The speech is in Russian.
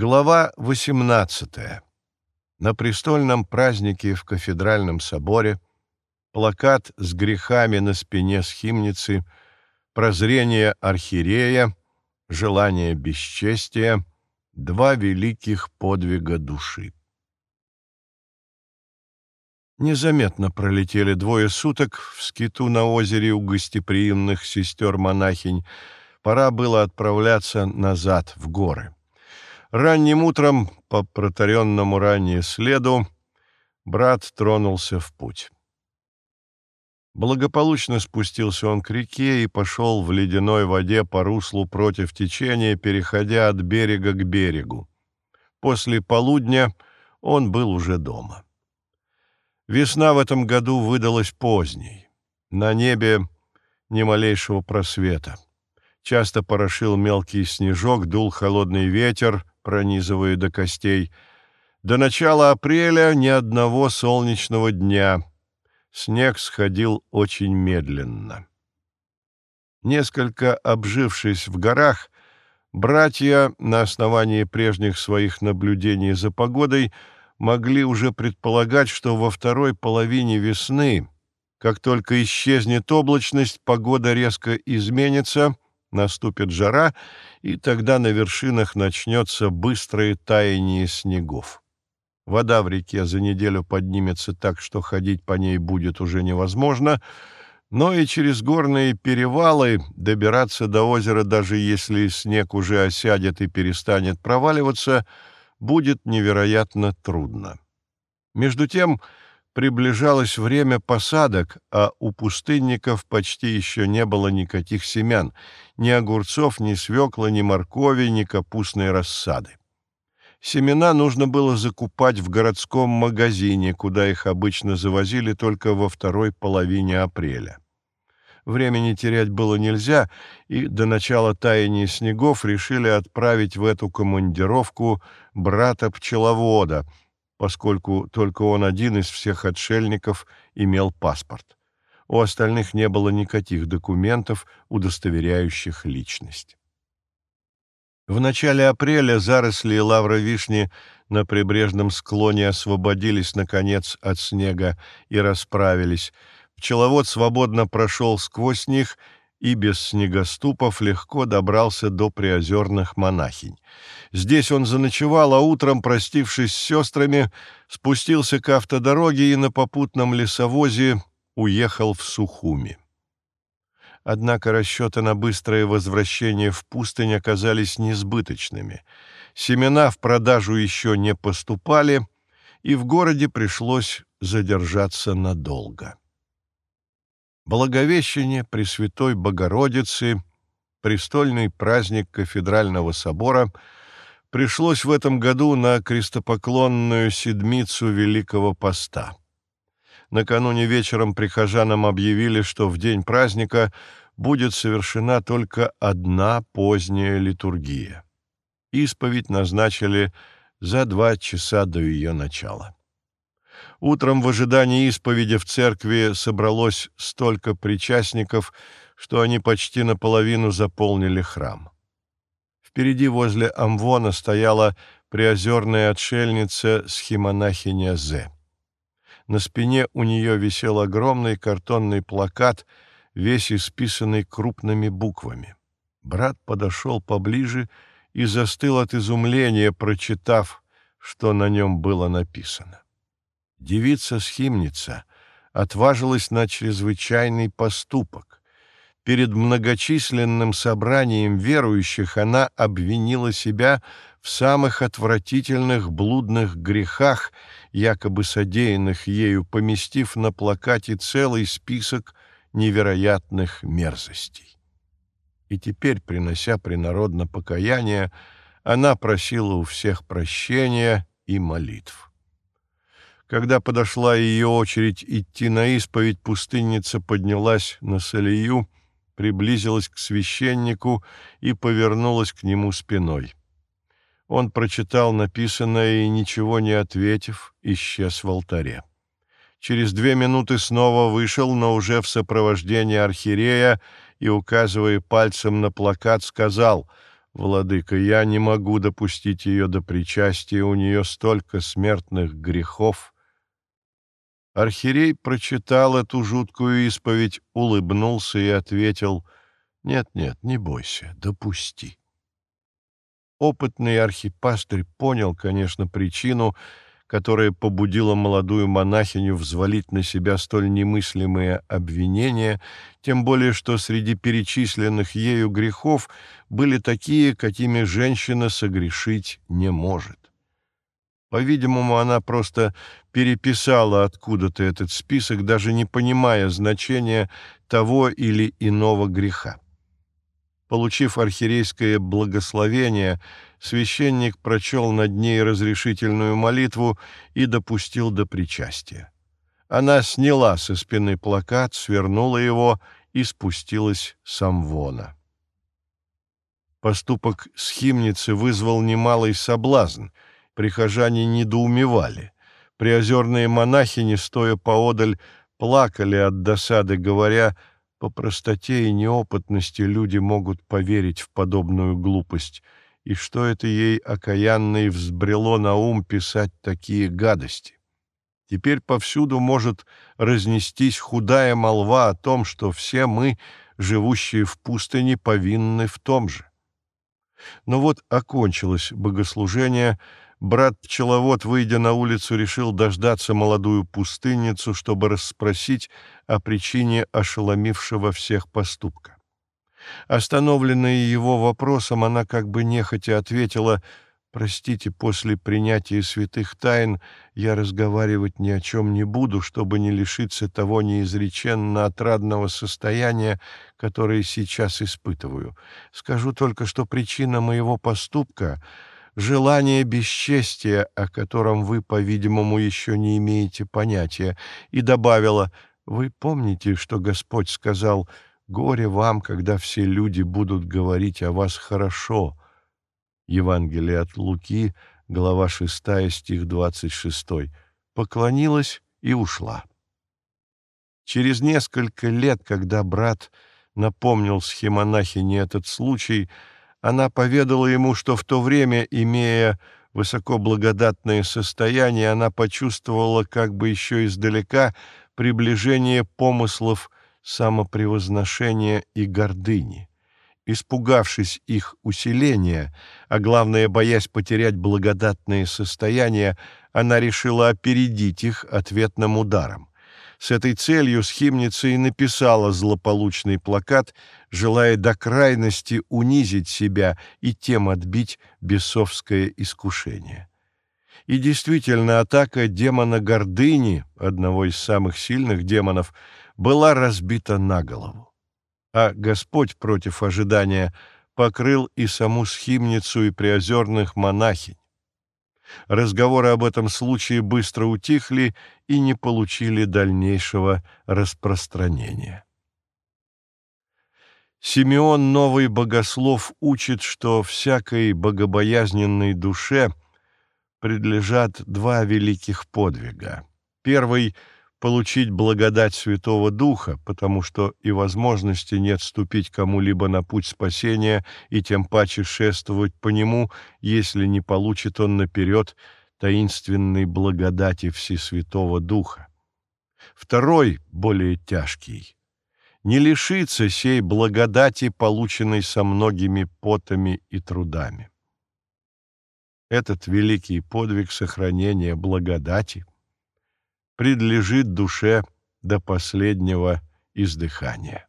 Глава 18. На престольном празднике в кафедральном соборе плакат с грехами на спине схимницы, прозрение архиерея, желание бесчестия, два великих подвига души. Незаметно пролетели двое суток в скиту на озере у гостеприимных сестер-монахинь. Пора было отправляться назад, в горы. Ранним утром, по протаренному ранее следу, брат тронулся в путь. Благополучно спустился он к реке и пошел в ледяной воде по руслу против течения, переходя от берега к берегу. После полудня он был уже дома. Весна в этом году выдалась поздней. На небе ни малейшего просвета. Часто порошил мелкий снежок, дул холодный ветер, пронизывая до костей. До начала апреля ни одного солнечного дня. Снег сходил очень медленно. Несколько обжившись в горах, братья на основании прежних своих наблюдений за погодой могли уже предполагать, что во второй половине весны, как только исчезнет облачность, погода резко изменится — Наступит жара, и тогда на вершинах начнется быстрое таяние снегов. Вода в реке за неделю поднимется так, что ходить по ней будет уже невозможно, но и через горные перевалы добираться до озера, даже если снег уже осядет и перестанет проваливаться, будет невероятно трудно. Между тем, Приближалось время посадок, а у пустынников почти еще не было никаких семян, ни огурцов, ни свекла, ни моркови, ни капустной рассады. Семена нужно было закупать в городском магазине, куда их обычно завозили только во второй половине апреля. Времени терять было нельзя, и до начала таяния снегов решили отправить в эту командировку брата-пчеловода — поскольку только он один из всех отшельников имел паспорт. У остальных не было никаких документов, удостоверяющих личность. В начале апреля заросли лавровишни на прибрежном склоне освободились, наконец, от снега и расправились. Пчеловод свободно прошел сквозь них и без снегоступов легко добрался до приозерных монахинь. Здесь он заночевал, а утром, простившись с сестрами, спустился к автодороге и на попутном лесовозе уехал в Сухуми. Однако расчеты на быстрое возвращение в пустынь оказались несбыточными. Семена в продажу еще не поступали, и в городе пришлось задержаться надолго. Благовещение Пресвятой Богородицы, престольный праздник кафедрального собора, пришлось в этом году на крестопоклонную седмицу Великого Поста. Накануне вечером прихожанам объявили, что в день праздника будет совершена только одна поздняя литургия. Исповедь назначили за два часа до ее начала. Утром в ожидании исповеди в церкви собралось столько причастников, что они почти наполовину заполнили храм. Впереди возле Амвона стояла приозерная отшельница схимонахиня Зе. На спине у нее висел огромный картонный плакат, весь исписанный крупными буквами. Брат подошел поближе и застыл от изумления, прочитав, что на нем было написано девица-схимница отважилась на чрезвычайный поступок. Перед многочисленным собранием верующих она обвинила себя в самых отвратительных блудных грехах, якобы содеянных ею, поместив на плакате целый список невероятных мерзостей. И теперь, принося принародно покаяние, она просила у всех прощения и молитв. Когда подошла ее очередь идти на исповедь, пустынница поднялась на солею, приблизилась к священнику и повернулась к нему спиной. Он прочитал написанное и, ничего не ответив, исчез в алтаре. Через две минуты снова вышел, но уже в сопровождении архиерея и, указывая пальцем на плакат, сказал Владыка, я не могу допустить ее до причастия, у нее столько смертных грехов. Архирей прочитал эту жуткую исповедь, улыбнулся и ответил, «Нет-нет, не бойся, допусти». Опытный архипастырь понял, конечно, причину, которая побудила молодую монахиню взвалить на себя столь немыслимые обвинения, тем более что среди перечисленных ею грехов были такие, какими женщина согрешить не может. По-видимому, она просто переписала откуда-то этот список, даже не понимая значения того или иного греха. Получив архирейское благословение, священник прочел над ней разрешительную молитву и допустил до причастия. Она сняла со спины плакат, свернула его и спустилась с амвона. Поступок схимницы вызвал немалый соблазн. Прихожане недоумевали. Приозерные монахини, стоя поодаль, плакали от досады, говоря — по простоте и неопытности люди могут поверить в подобную глупость, и что это ей окаянно взбрело на ум писать такие гадости. Теперь повсюду может разнестись худая молва о том, что все мы, живущие в пустыне, повинны в том же. Но вот окончилось богослужение, брат-пчеловод, выйдя на улицу, решил дождаться молодую пустынницу, чтобы расспросить о причине ошеломившего всех поступка. Остановленная его вопросом, она как бы нехотя ответила «Простите, после принятия святых тайн я разговаривать ни о чем не буду, чтобы не лишиться того неизреченно отрадного состояния, которое сейчас испытываю. Скажу только, что причина моего поступка — желание бесчестия, о котором вы, по-видимому, еще не имеете понятия, и добавила, «Вы помните, что Господь сказал, горе вам, когда все люди будут говорить о вас хорошо». Евангелие от Луки, глава 6, стих 26. Поклонилась и ушла. Через несколько лет, когда брат напомнил схемонахине этот случай, она поведала ему, что в то время, имея высокоблагодатное состояние, она почувствовала как бы еще издалека приближение помыслов самопревозношения и гордыни. Испугавшись их усиления, а главное, боясь потерять благодатное состояние, она решила опередить их ответным ударом. С этой целью схимница и написала злополучный плакат, желая до крайности унизить себя и тем отбить бесовское искушение. И действительно, атака демона гордыни, одного из самых сильных демонов, была разбита на голову. А Господь против ожидания покрыл и саму схимницу, и приозерных монахинь. Разговоры об этом случае быстро утихли и не получили дальнейшего распространения. Симеон, новый богослов, учит, что всякой богобоязненной душе предлежат два великих подвига. Первый — получить благодать Святого Духа, потому что и возможности нет ступить кому-либо на путь спасения и тем паче шествовать по нему, если не получит он наперед таинственной благодати Всесвятого Духа. Второй, более тяжкий, не лишиться сей благодати, полученной со многими потами и трудами. Этот великий подвиг сохранения благодати — предлежит душе до последнего издыхания.